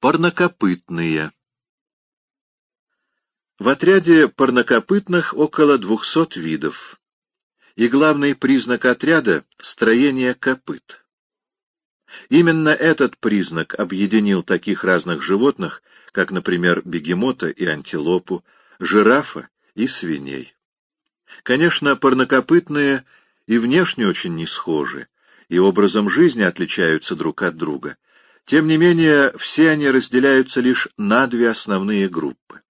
Парнокопытные. В отряде парнокопытных около 200 видов, и главный признак отряда — строение копыт. Именно этот признак объединил таких разных животных, как, например, бегемота и антилопу, жирафа и свиней. Конечно, парнокопытные и внешне очень не схожи, и образом жизни отличаются друг от друга — тем не менее, все они разделяются лишь на две основные группы.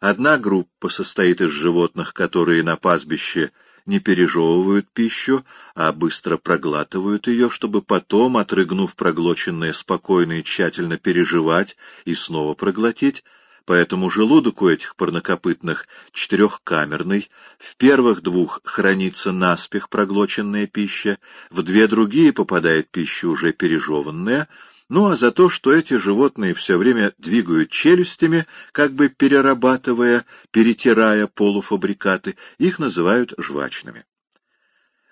Одна группа состоит из животных, которые на пастбище не пережевывают пищу, а быстро проглатывают ее, чтобы потом, отрыгнув проглоченное, спокойно и тщательно переживать и снова проглотить, поэтому желудок у этих парнокопытных четырехкамерный, в первых двух хранится наспех проглоченная пища, в две другие попадает пища уже пережеванная — ну а за то, что эти животные все время двигают челюстями, как бы перерабатывая, перетирая полуфабрикаты, их называют жвачными.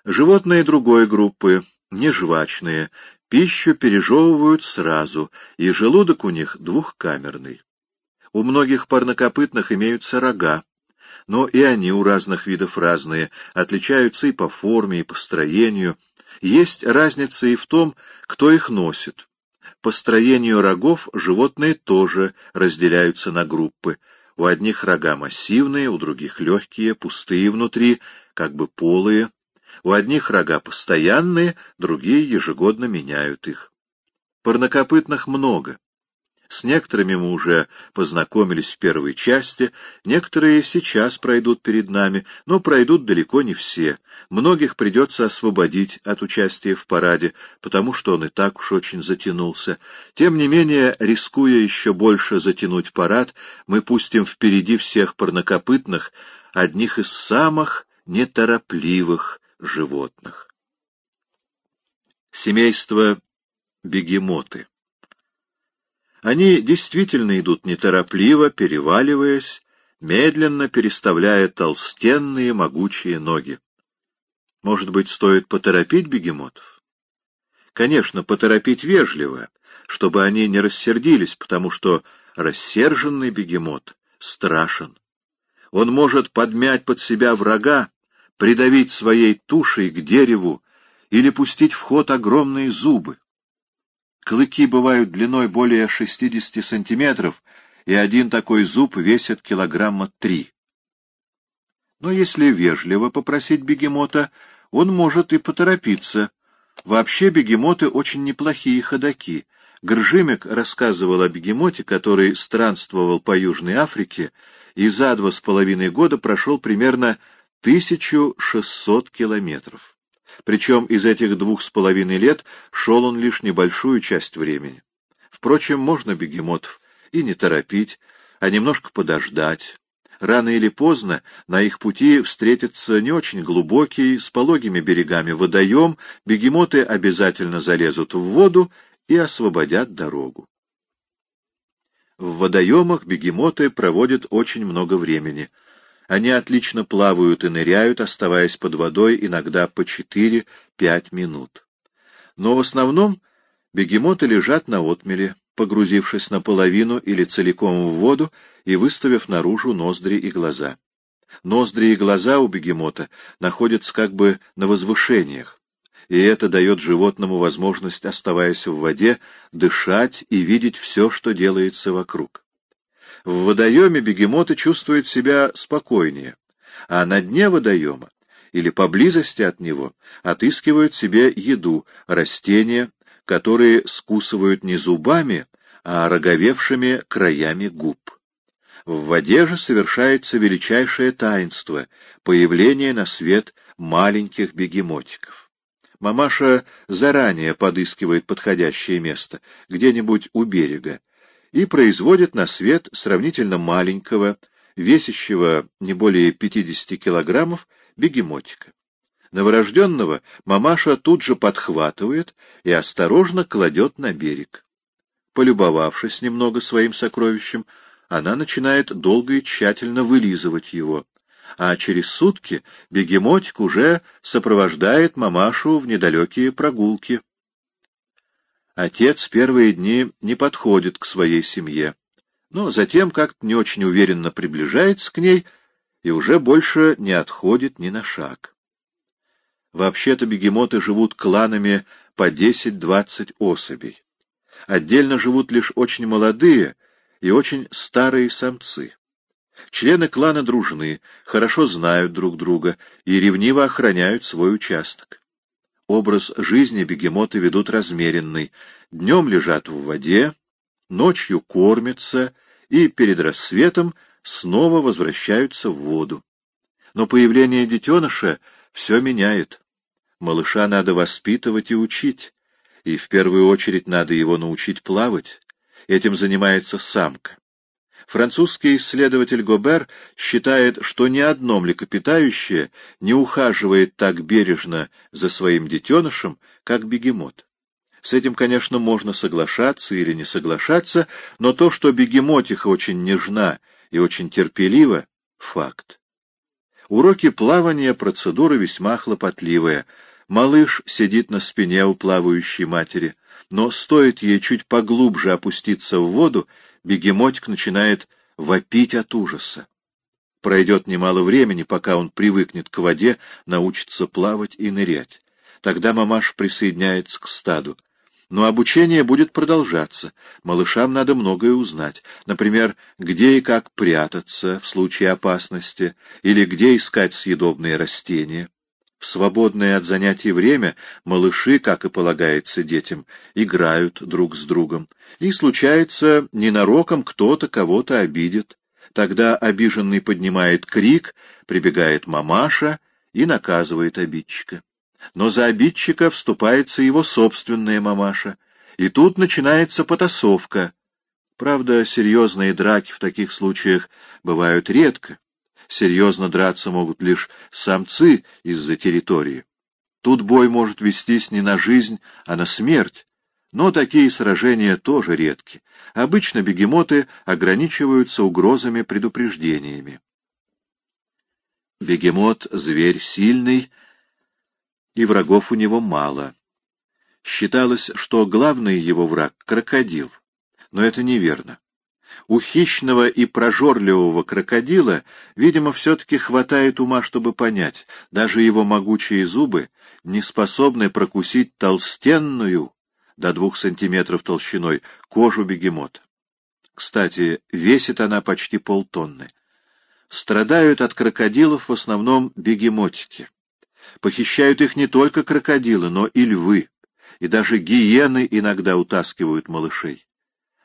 Животные другой группы, нежвачные, пищу пережевывают сразу, и желудок у них двухкамерный. У многих парнокопытных имеются рога, но и они у разных видов разные, отличаются и по форме, и по строению. Есть разница и в том, кто их носит. По строению рогов животные тоже разделяются на группы. У одних рога массивные, у других легкие, пустые внутри, как бы полые. У одних рога постоянные, другие ежегодно меняют их. Парнокопытных много. С некоторыми мы уже познакомились в первой части, некоторые сейчас пройдут перед нами, но пройдут далеко не все. Многих придется освободить от участия в параде, потому что он и так уж очень затянулся. Тем не менее, рискуя еще больше затянуть парад, мы пустим впереди всех парнокопытных, одних из самых неторопливых животных. Семейство бегемоты они действительно идут неторопливо, переваливаясь, медленно переставляя толстенные могучие ноги. Может быть, стоит поторопить бегемотов? Конечно, поторопить вежливо, чтобы они не рассердились, потому что рассерженный бегемот страшен. Он может подмять под себя врага, придавить своей тушей к дереву или пустить в ход огромные зубы. Клыки бывают длиной более 60 сантиметров, и один такой зуб весит килограмма три. Но если вежливо попросить бегемота, он может и поторопиться. Вообще бегемоты очень неплохие ходаки. Гржимик рассказывал о бегемоте, который странствовал по Южной Африке и за два с половиной года прошел примерно 1600 километров. Причем из этих двух с половиной лет шел он лишь небольшую часть времени. Впрочем, можно бегемотов и не торопить, а немножко подождать. Рано или поздно на их пути встретится не очень глубокий, с пологими берегами водоем, бегемоты обязательно залезут в воду и освободят дорогу. В водоемах бегемоты проводят очень много времени — они отлично плавают и ныряют, оставаясь под водой иногда по 4-5 минут. Но в основном бегемоты лежат на отмеле, погрузившись наполовину или целиком в воду и выставив наружу ноздри и глаза. Ноздри и глаза у бегемота находятся как бы на возвышениях, и это дает животному возможность, оставаясь в воде, дышать и видеть все, что делается вокруг. В водоеме бегемоты чувствуют себя спокойнее, а на дне водоема или поблизости от него отыскивают себе еду, растения, которые скусывают не зубами, а роговевшими краями губ. В воде же совершается величайшее таинство — появление на свет маленьких бегемотиков. Мамаша заранее подыскивает подходящее место, где-нибудь у берега, и производит на свет сравнительно маленького, весящего не более 50 килограммов, бегемотика. Новорожденного мамаша тут же подхватывает и осторожно кладет на берег. Полюбовавшись немного своим сокровищем, она начинает долго и тщательно вылизывать его, а через сутки бегемотик уже сопровождает мамашу в недалекие прогулки. Отец первые дни не подходит к своей семье, но затем как-то не очень уверенно приближается к ней и уже больше не отходит ни на шаг. Вообще-то бегемоты живут кланами по 10-20 особей. Отдельно живут лишь очень молодые и очень старые самцы. Члены клана дружны, хорошо знают друг друга и ревниво охраняют свой участок. Образ жизни бегемоты ведут размеренный. Днем лежат в воде, ночью кормятся и перед рассветом снова возвращаются в воду. Но появление детеныша все меняет. Малыша надо воспитывать и учить, и в первую очередь надо его научить плавать. Этим занимается самка. Французский исследователь Гобер считает, что ни одно млекопитающее не ухаживает так бережно за своим детенышем, как бегемот. С этим, конечно, можно соглашаться или не соглашаться, но то, что бегемотиха очень нежна и очень терпелива — факт. Уроки плавания — процедура весьма хлопотливая. Малыш сидит на спине у плавающей матери, но стоит ей чуть поглубже опуститься в воду, бегемотик начинает вопить от ужаса. Пройдет немало времени, пока он привыкнет к воде, научится плавать и нырять. Тогда мамаш присоединяется к стаду. Но обучение будет продолжаться. Малышам надо многое узнать. Например, где и как прятаться в случае опасности, или где искать съедобные растения. В свободное от занятий время малыши, как и полагается детям, играют друг с другом. И случается, ненароком кто-то кого-то обидит. Тогда обиженный поднимает крик, прибегает мамаша и наказывает обидчика. Но за обидчика вступается его собственная мамаша, и тут начинается потасовка. Правда, серьезные драки в таких случаях бывают редко. Серьезно драться могут лишь самцы из-за территории. Тут бой может вестись не на жизнь, а на смерть. Но такие сражения тоже редки. Обычно бегемоты ограничиваются угрозами-предупреждениями. Бегемот — зверь сильный, и врагов у него мало. Считалось, что главный его враг — крокодил. Но это неверно. У хищного и прожорливого крокодила, видимо, все-таки хватает ума, чтобы понять, даже его могучие зубы не способны прокусить толстенную, до двух сантиметров толщиной, кожу бегемота. Кстати, весит она почти полтонны. Страдают от крокодилов в основном бегемотики. Похищают их не только крокодилы, но и львы, и даже гиены иногда утаскивают малышей.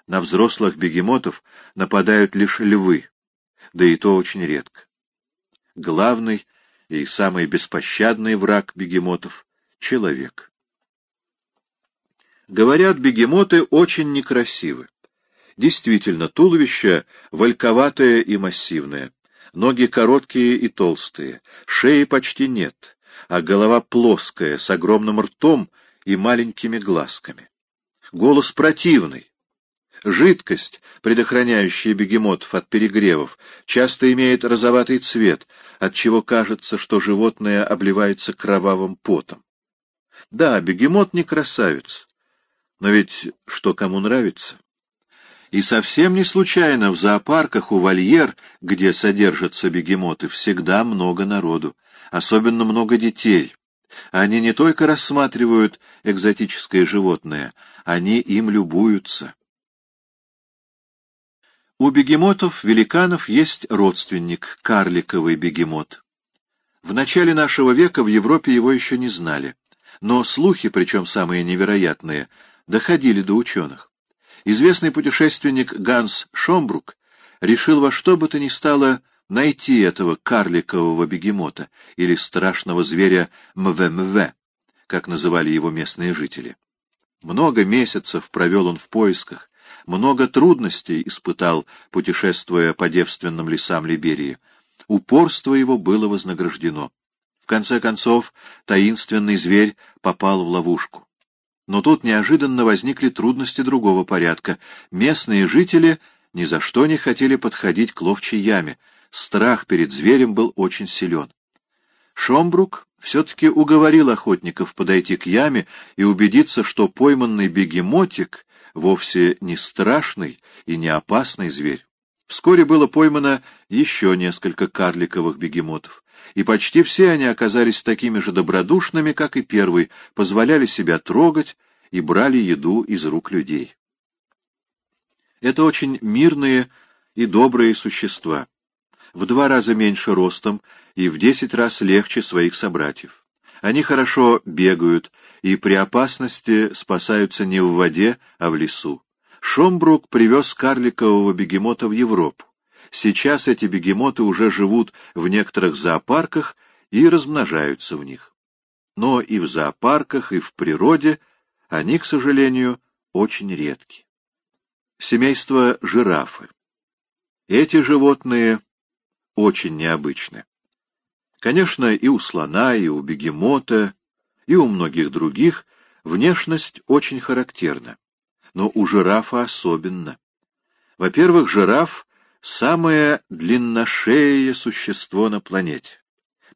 На взрослых бегемотов нападают лишь львы, да и то очень редко. Главный и самый беспощадный враг бегемотов — человек. Говорят, бегемоты очень некрасивы. Действительно, туловище вальковатое и массивное, ноги короткие и толстые, шеи почти нет, а голова плоская, с огромным ртом и маленькими глазками. Голос противный. Жидкость, предохраняющая бегемотов от перегревов, часто имеет розоватый цвет, отчего кажется, что животное обливается кровавым потом. Да, бегемот не красавец, но ведь что кому нравится? И совсем не случайно в зоопарках у вольер, где содержатся бегемоты, всегда много народу особенно много детей. Они не только рассматривают экзотическое животное, они им любуются. У бегемотов-великанов есть родственник, карликовый бегемот. В начале нашего века в Европе его еще не знали, но слухи, причем самые невероятные, доходили до ученых. Известный путешественник Ганс Шомбрук решил во что бы то ни стало найти этого карликового бегемота или страшного зверя МВМВ, как называли его местные жители. Много месяцев провел он в поисках, много трудностей испытал, путешествуя по девственным лесам Либерии. Упорство его было вознаграждено. В конце концов, таинственный зверь попал в ловушку. Но тут неожиданно возникли трудности другого порядка. Местные жители ни за что не хотели подходить к ловчей яме, страх перед зверем был очень силен. Шомбрук все-таки уговорил охотников подойти к яме и убедиться, что пойманный бегемотик вовсе не страшный и не опасный зверь. Вскоре было поймано еще несколько карликовых бегемотов, и почти все они оказались такими же добродушными, как и первый, позволяли себя трогать и брали еду из рук людей. Это очень мирные и добрые существа, в два раза меньше ростом и в десять раз легче своих собратьев. Они хорошо бегают и при опасности спасаются не в воде, а в лесу. Шомбрук привез карликового бегемота в Европу. Сейчас эти бегемоты уже живут в некоторых зоопарках и размножаются в них. Но и в зоопарках, и в природе они, к сожалению, очень редки. Семейство жирафы. Эти животные очень необычны. Конечно, и у слона, и у бегемота, и у многих других внешность очень характерна но у жирафа особенно. Во-первых, жираф — самое длинношеее существо на планете.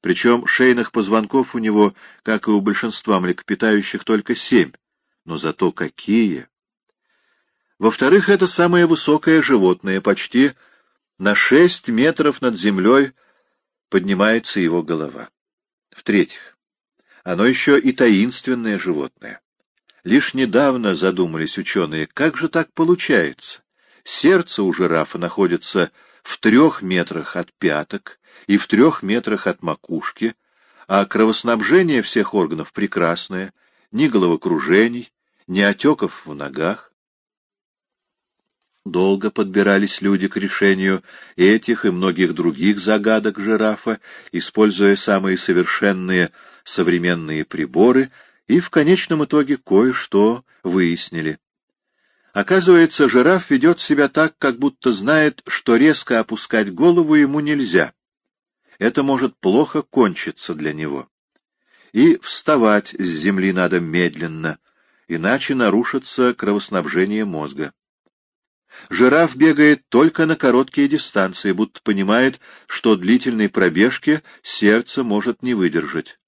Причем шейных позвонков у него, как и у большинства млекопитающих, только семь. Но зато какие! Во-вторых, это самое высокое животное, почти на шесть метров над землей поднимается его голова. В-третьих, оно еще и таинственное животное. Лишь недавно задумались ученые, как же так получается? Сердце у жирафа находится в трех метрах от пяток и в трех метрах от макушки, а кровоснабжение всех органов прекрасное, ни головокружений, ни отеков в ногах. Долго подбирались люди к решению этих и многих других загадок жирафа, используя самые совершенные современные приборы — и в конечном итоге кое-что выяснили. Оказывается, жираф ведет себя так, как будто знает, что резко опускать голову ему нельзя. Это может плохо кончиться для него. И вставать с земли надо медленно, иначе нарушится кровоснабжение мозга. Жираф бегает только на короткие дистанции, будто понимает, что длительной пробежки сердце может не выдержать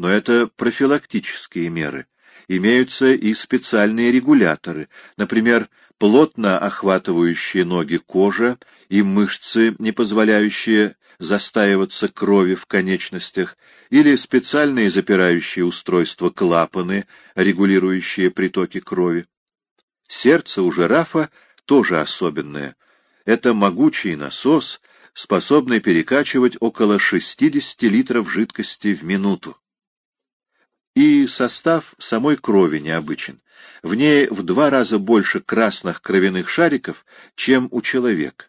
но это профилактические меры. Имеются и специальные регуляторы, например, плотно охватывающие ноги кожа и мышцы, не позволяющие застаиваться крови в конечностях, или специальные запирающие устройства клапаны, регулирующие притоки крови. Сердце у жирафа тоже особенное. Это могучий насос, способный перекачивать около 60 литров жидкости в минуту. И состав самой крови необычен. В ней в два раза больше красных кровяных шариков, чем у человека.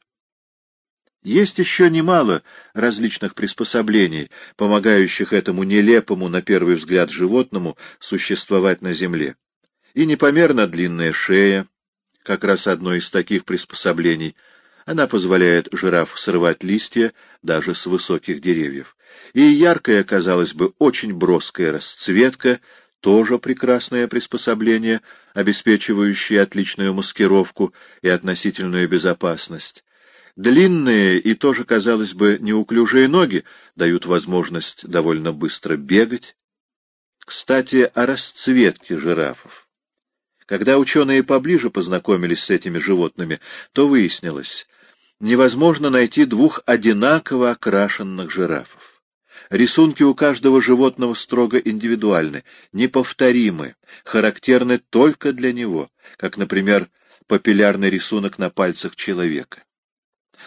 Есть еще немало различных приспособлений, помогающих этому нелепому, на первый взгляд, животному существовать на Земле. И непомерно длинная шея, как раз одно из таких приспособлений. Она позволяет жирафу срывать листья даже с высоких деревьев и яркая, казалось бы, очень броская расцветка, тоже прекрасное приспособление, обеспечивающее отличную маскировку и относительную безопасность. Длинные и тоже, казалось бы, неуклюжие ноги дают возможность довольно быстро бегать. Кстати, о расцветке жирафов. Когда ученые поближе познакомились с этими животными, то выяснилось, невозможно найти двух одинаково окрашенных жирафов. Рисунки у каждого животного строго индивидуальны, неповторимы, характерны только для него, как, например, папиллярный рисунок на пальцах человека.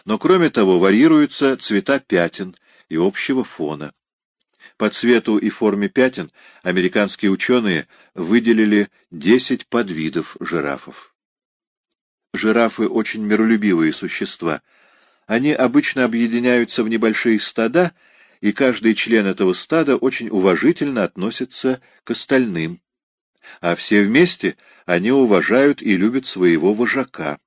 Но кроме того варьируются цвета пятен и общего фона. По цвету и форме пятен американские ученые выделили 10 подвидов жирафов. Жирафы очень миролюбивые существа. Они обычно объединяются в небольшие стада и каждый член этого стада очень уважительно относится к остальным. А все вместе они уважают и любят своего вожака.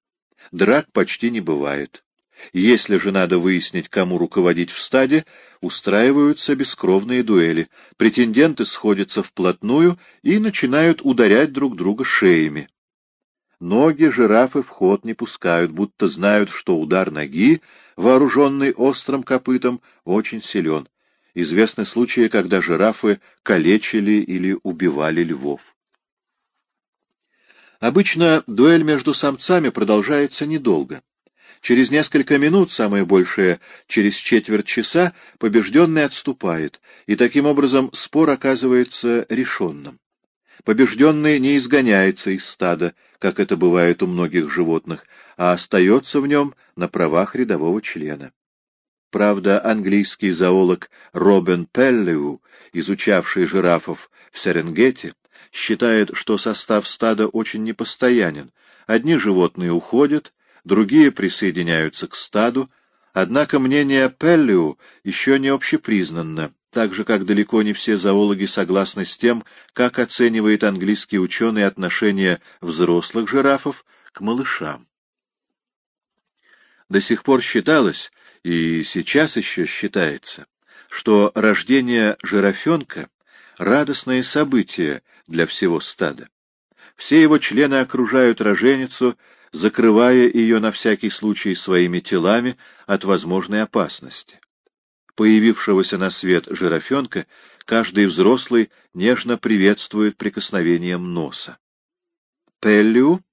Драк почти не бывает. Если же надо выяснить, кому руководить в стаде, устраиваются бескровные дуэли. Претенденты сходятся вплотную и начинают ударять друг друга шеями. Ноги жирафы в ход не пускают, будто знают, что удар ноги, вооруженный острым копытом, очень силен. Известны случаи, когда жирафы калечили или убивали львов. Обычно дуэль между самцами продолжается недолго. Через несколько минут, самое большее через четверть часа, побежденный отступает, и таким образом спор оказывается решенным. Побежденный не изгоняется из стада, как это бывает у многих животных, а остается в нем на правах рядового члена. Правда, английский зоолог Робин Пеллеу, изучавший жирафов в Серенгете, считает, что состав стада очень непостоянен. Одни животные уходят, другие присоединяются к стаду, однако мнение Пеллеу еще не общепризнанно, так же, как далеко не все зоологи согласны с тем, как оценивает английский ученый отношение взрослых жирафов к малышам. До сих пор считалось, и сейчас еще считается, что рождение жирафенка — радостное событие для всего стада. Все его члены окружают роженицу, закрывая ее на всякий случай своими телами от возможной опасности. Появившегося на свет жирафенка каждый взрослый нежно приветствует прикосновением носа. Пеллиу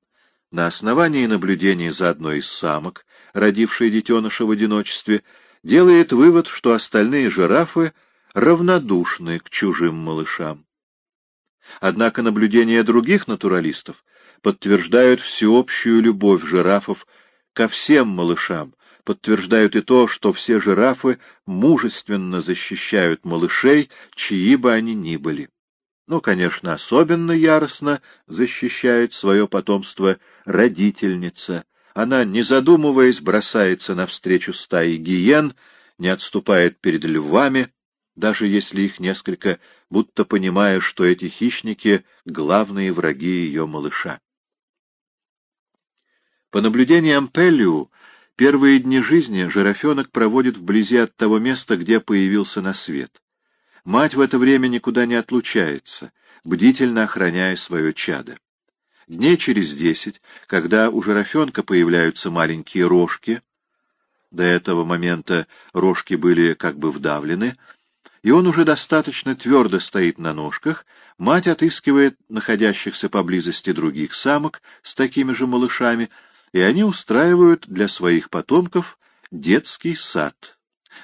на основании наблюдений за одной из самок, родившей детеныша в одиночестве, делает вывод, что остальные жирафы равнодушны к чужим малышам. Однако наблюдения других натуралистов подтверждают всеобщую любовь жирафов ко всем малышам, подтверждают и то, что все жирафы мужественно защищают малышей, чьи бы они ни были. Ну, конечно, особенно яростно защищает свое потомство родительница. Она, не задумываясь, бросается навстречу стае гиен, не отступает перед львами, даже если их несколько, будто понимая, что эти хищники — главные враги ее малыша. По наблюдениям Пеллиу, первые дни жизни жирафенок проводит вблизи от того места, где появился на свет. Мать в это время никуда не отлучается, бдительно охраняя свое чадо. Дней через десять, когда у жирафенка появляются маленькие рожки, до этого момента рожки были как бы вдавлены, и он уже достаточно твердо стоит на ножках, мать отыскивает находящихся поблизости других самок с такими же малышами, и они устраивают для своих потомков детский сад.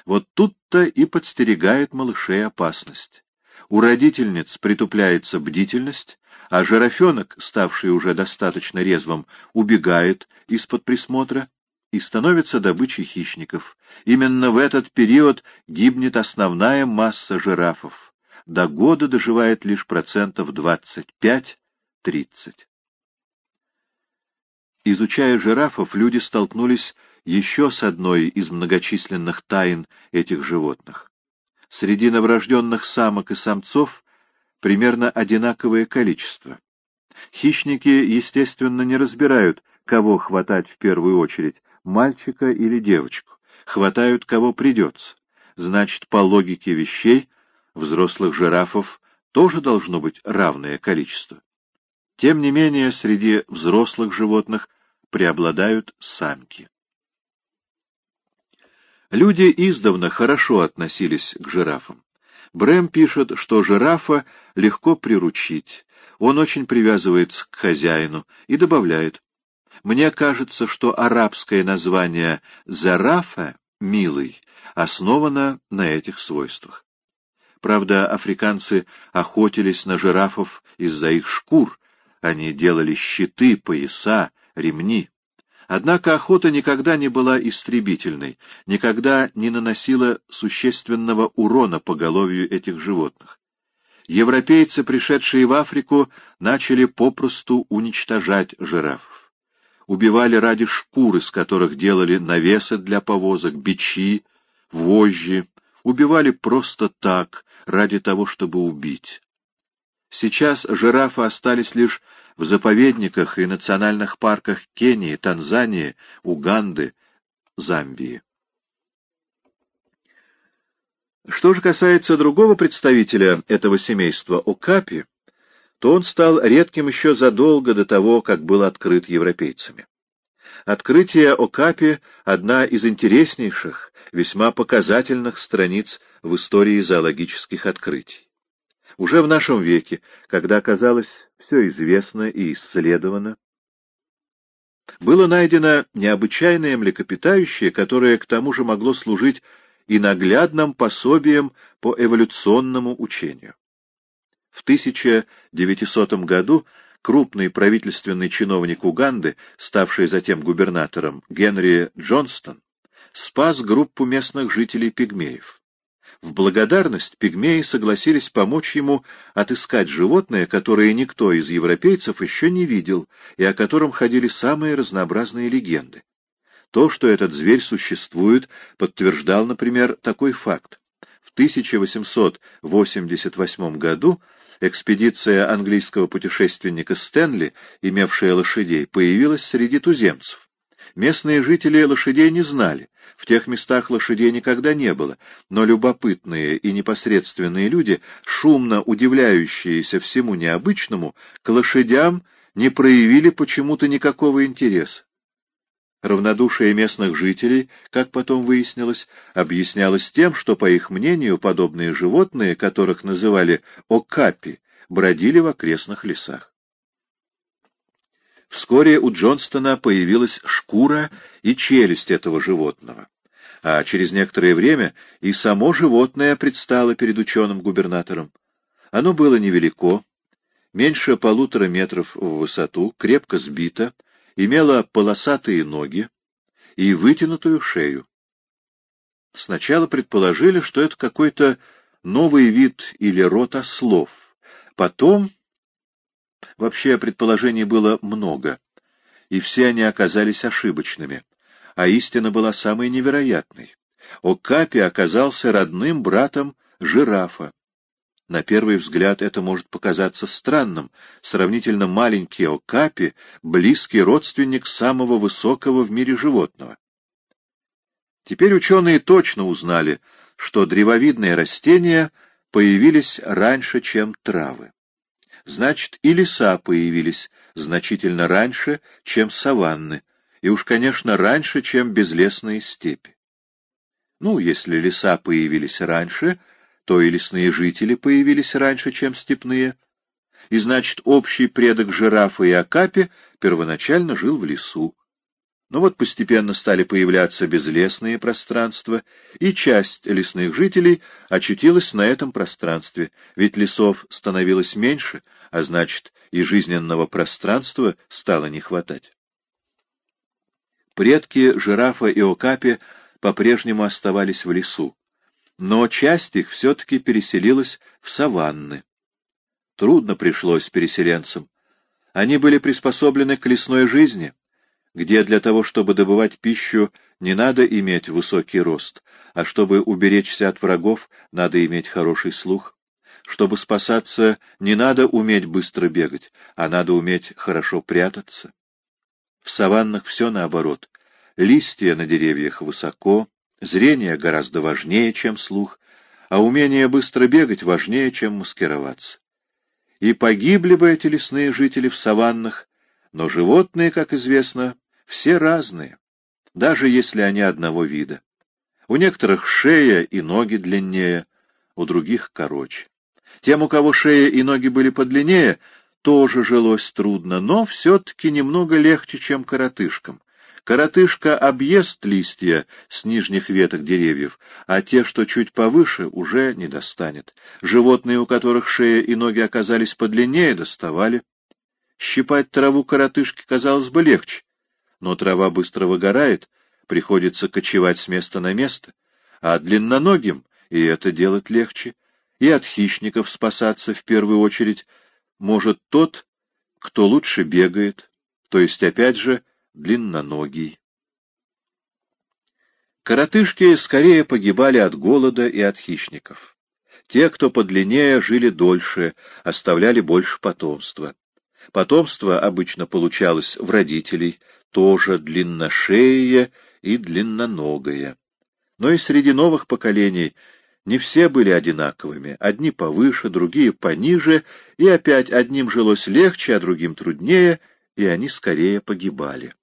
Вот тут-то и подстерегает малышей опасность. У родительниц притупляется бдительность, а жирафенок, ставший уже достаточно резвым, убегает из-под присмотра и становится добычей хищников. Именно в этот период гибнет основная масса жирафов. До года доживает лишь процентов 25-30. Изучая жирафов, люди столкнулись еще с одной из многочисленных тайн этих животных. Среди новорожденных самок и самцов примерно одинаковое количество. Хищники, естественно, не разбирают, кого хватать в первую очередь, мальчика или девочку. Хватают, кого придется. Значит, по логике вещей, взрослых жирафов тоже должно быть равное количество. Тем не менее, среди взрослых животных преобладают самки. Люди издавна хорошо относились к жирафам. Брэм пишет, что жирафа легко приручить, он очень привязывается к хозяину и добавляет, «Мне кажется, что арабское название «зарафа» — «милый» основано на этих свойствах. Правда, африканцы охотились на жирафов из-за их шкур, они делали щиты, пояса, ремни. Однако охота никогда не была истребительной, никогда не наносила существенного урона поголовью этих животных. Европейцы, пришедшие в Африку, начали попросту уничтожать жирафов. Убивали ради шкур, из которых делали навесы для повозок, бичи, вожжи. Убивали просто так, ради того, чтобы убить. Сейчас жирафы остались лишь в заповедниках и национальных парках Кении, Танзании, Уганды, Замбии. Что же касается другого представителя этого семейства, Окапи, то он стал редким еще задолго до того, как был открыт европейцами. Открытие Окапи — одна из интереснейших, весьма показательных страниц в истории зоологических открытий. Уже в нашем веке, когда, казалось, все известно и исследовано, было найдено необычайное млекопитающее, которое к тому же могло служить и наглядным пособием по эволюционному учению. В 1900 году крупный правительственный чиновник Уганды, ставший затем губернатором, Генри Джонстон, спас группу местных жителей пигмеев. В благодарность пигмеи согласились помочь ему отыскать животное, которое никто из европейцев еще не видел и о котором ходили самые разнообразные легенды. То, что этот зверь существует, подтверждал, например, такой факт. В 1888 году экспедиция английского путешественника Стэнли, имевшая лошадей, появилась среди туземцев. Местные жители лошадей не знали, в тех местах лошадей никогда не было, но любопытные и непосредственные люди, шумно удивляющиеся всему необычному, к лошадям не проявили почему-то никакого интереса. Равнодушие местных жителей, как потом выяснилось, объяснялось тем, что, по их мнению, подобные животные, которых называли окапи, бродили в окрестных лесах. Вскоре у Джонстона появилась шкура и челюсть этого животного, а через некоторое время и само животное предстало перед ученым-губернатором. Оно было невелико, меньше полутора метров в высоту, крепко сбито, имело полосатые ноги и вытянутую шею. Сначала предположили, что это какой-то новый вид или род ослов. Потом Вообще предположений было много, и все они оказались ошибочными, а истина была самой невероятной. Окапи оказался родным братом жирафа. На первый взгляд это может показаться странным. Сравнительно маленький Окапи — близкий родственник самого высокого в мире животного. Теперь ученые точно узнали, что древовидные растения появились раньше, чем травы значит, и леса появились значительно раньше, чем саванны, и уж, конечно, раньше, чем безлесные степи. Ну, если леса появились раньше, то и лесные жители появились раньше, чем степные, и, значит, общий предок жирафа и акапи первоначально жил в лесу. Но вот постепенно стали появляться безлесные пространства, и часть лесных жителей очутилась на этом пространстве, ведь лесов становилось меньше, а значит, и жизненного пространства стало не хватать. Предки жирафа и окапи по-прежнему оставались в лесу, но часть их все-таки переселилась в саванны. Трудно пришлось переселенцам. Они были приспособлены к лесной жизни — где для того, чтобы добывать пищу, не надо иметь высокий рост, а чтобы уберечься от врагов, надо иметь хороший слух. Чтобы спасаться, не надо уметь быстро бегать, а надо уметь хорошо прятаться. В саваннах все наоборот. Листья на деревьях высоко, зрение гораздо важнее, чем слух, а умение быстро бегать важнее, чем маскироваться. И погибли бы эти лесные жители в саваннах, но животные, как известно, все разные, даже если они одного вида. У некоторых шея и ноги длиннее, у других короче. Тем, у кого шея и ноги были подлиннее, тоже жилось трудно, но все-таки немного легче, чем коротышкам. Коротышка объест листья с нижних веток деревьев, а те, что чуть повыше, уже не достанет. Животные, у которых шея и ноги оказались подлиннее, доставали. Щипать траву коротышки казалось бы легче, но трава быстро выгорает, приходится кочевать с места на место, а длинноногим и это делать легче, и от хищников спасаться в первую очередь может тот, кто лучше бегает, то есть, опять же, длинноногий. Коротышки скорее погибали от голода и от хищников. Те, кто подлиннее, жили дольше, оставляли больше потомства. Потомство обычно получалось в родителей, тоже длинношеее и длинноногое. Но и среди новых поколений не все были одинаковыми, одни повыше, другие пониже, и опять одним жилось легче, а другим труднее, и они скорее погибали.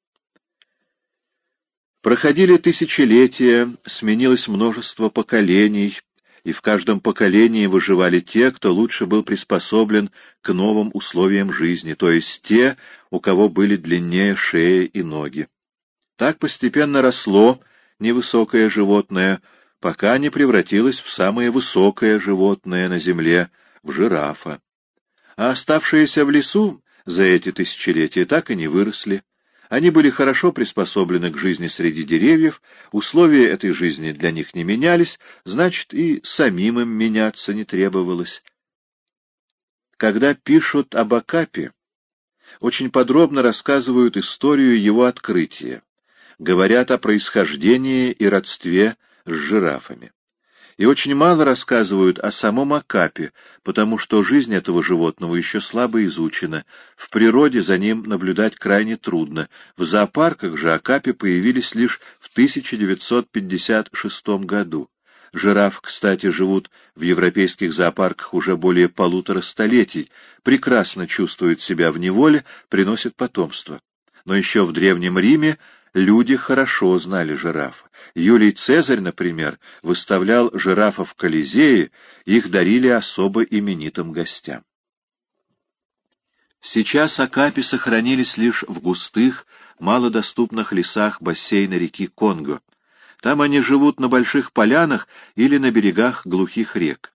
Проходили тысячелетия, сменилось множество поколений, и в каждом поколении выживали те, кто лучше был приспособлен к новым условиям жизни, то есть те, у кого были длиннее шеи и ноги. Так постепенно росло невысокое животное, пока не превратилось в самое высокое животное на земле, в жирафа. А оставшиеся в лесу за эти тысячелетия так и не выросли. Они были хорошо приспособлены к жизни среди деревьев, условия этой жизни для них не менялись, значит, и самим им меняться не требовалось. Когда пишут об Акапе, очень подробно рассказывают историю его открытия, говорят о происхождении и родстве с жирафами и очень мало рассказывают о самом Акапе, потому что жизнь этого животного еще слабо изучена. В природе за ним наблюдать крайне трудно. В зоопарках же Акапе появились лишь в 1956 году. Жираф, кстати, живут в европейских зоопарках уже более полутора столетий, прекрасно чувствуют себя в неволе, приносят потомство. Но еще в Древнем Риме люди хорошо знали жирафа. Юлий Цезарь, например, выставлял жирафов в Колизее, их дарили особо именитым гостям. Сейчас акапи сохранились лишь в густых, малодоступных лесах бассейна реки Конго. Там они живут на больших полянах или на берегах глухих рек.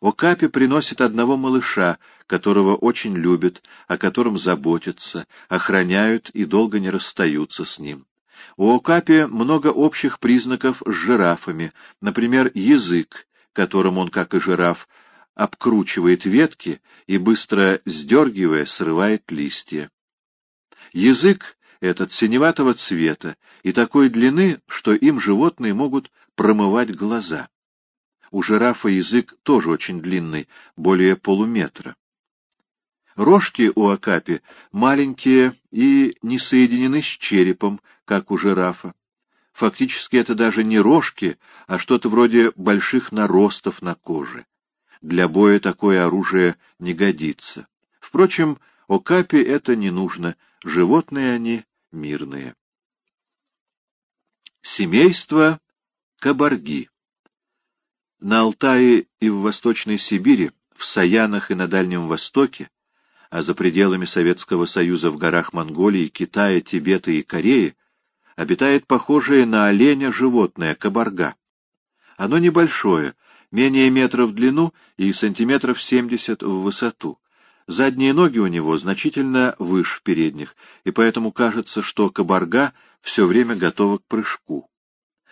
Окапи приносит одного малыша, которого очень любят, о котором заботятся, охраняют и долго не расстаются с ним. У Окапи много общих признаков с жирафами, например, язык, которым он, как и жираф, обкручивает ветки и, быстро сдергивая, срывает листья. Язык этот синеватого цвета и такой длины, что им животные могут промывать глаза. У жирафа язык тоже очень длинный, более полуметра. Рожки у Акапи маленькие и не соединены с черепом, как у жирафа. Фактически это даже не рожки, а что-то вроде больших наростов на коже. Для боя такое оружие не годится. Впрочем, Окапи это не нужно, животные они мирные. Семейство Кабарги На Алтае и в Восточной Сибири, в Саянах и на Дальнем Востоке а за пределами Советского Союза в горах Монголии, Китая, Тибета и Кореи обитает похожее на оленя животное — кабарга. Оно небольшое, менее метра в длину и сантиметров семьдесят в высоту. Задние ноги у него значительно выше передних, и поэтому кажется, что кабарга все время готова к прыжку.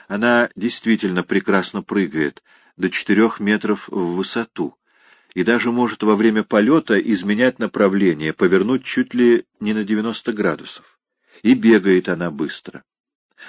Она действительно прекрасно прыгает, до четырех метров в высоту, и даже может во время полета изменять направление, повернуть чуть ли не на 90 градусов. И бегает она быстро.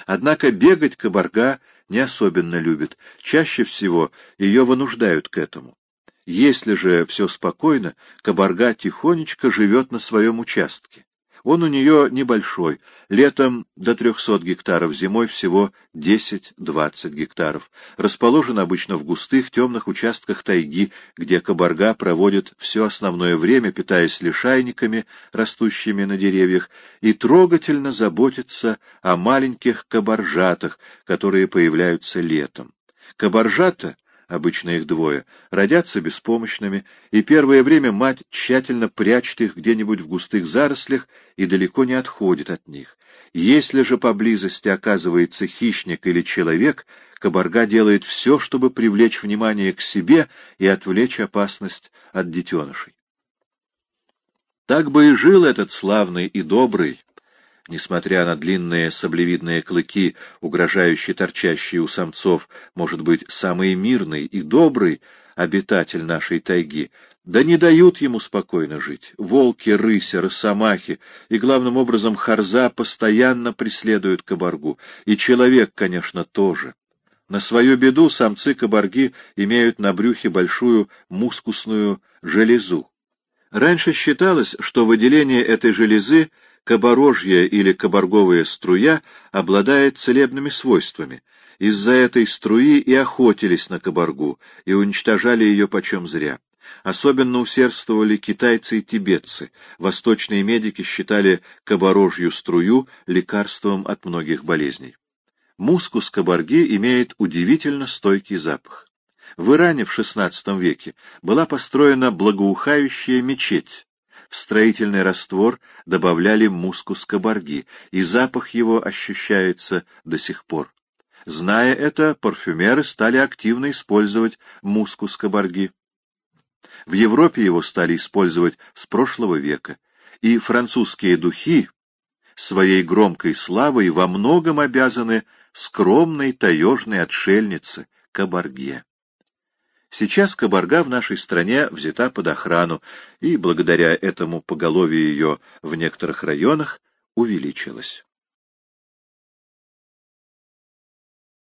Однако бегать кабарга не особенно любит, чаще всего ее вынуждают к этому. Если же все спокойно, кабарга тихонечко живет на своем участке. Он у нее небольшой, летом до 300 гектаров, зимой всего 10-20 гектаров. Расположен обычно в густых темных участках тайги, где кабарга проводит все основное время, питаясь лишайниками, растущими на деревьях, и трогательно заботится о маленьких кабаржатах, которые появляются летом. Кабаржата обычно их двое, родятся беспомощными, и первое время мать тщательно прячет их где-нибудь в густых зарослях и далеко не отходит от них. Если же поблизости оказывается хищник или человек, кабарга делает все, чтобы привлечь внимание к себе и отвлечь опасность от детенышей. Так бы и жил этот славный и добрый, несмотря на длинные саблевидные клыки, угрожающие торчащие у самцов, может быть, самый мирный и добрый обитатель нашей тайги, да не дают ему спокойно жить. Волки, рыся, росомахи и, главным образом, харза постоянно преследуют кабаргу, и человек, конечно, тоже. На свою беду самцы кабарги имеют на брюхе большую мускусную железу. Раньше считалось, что выделение этой железы кабарожья или кабарговая струя обладает целебными свойствами. Из-за этой струи и охотились на кабаргу, и уничтожали ее почем зря. Особенно усердствовали китайцы и тибетцы. Восточные медики считали кабарожью струю лекарством от многих болезней. Мускус кабарги имеет удивительно стойкий запах. В Иране в XVI веке была построена благоухающая мечеть. В строительный раствор добавляли мускус кабарги, и запах его ощущается до сих пор. Зная это, парфюмеры стали активно использовать мускус кабарги. В Европе его стали использовать с прошлого века, и французские духи своей громкой славой во многом обязаны скромной таежной отшельнице Кабарге. Сейчас Кабарга в нашей стране взята под охрану, и благодаря этому поголовье ее в некоторых районах увеличилось.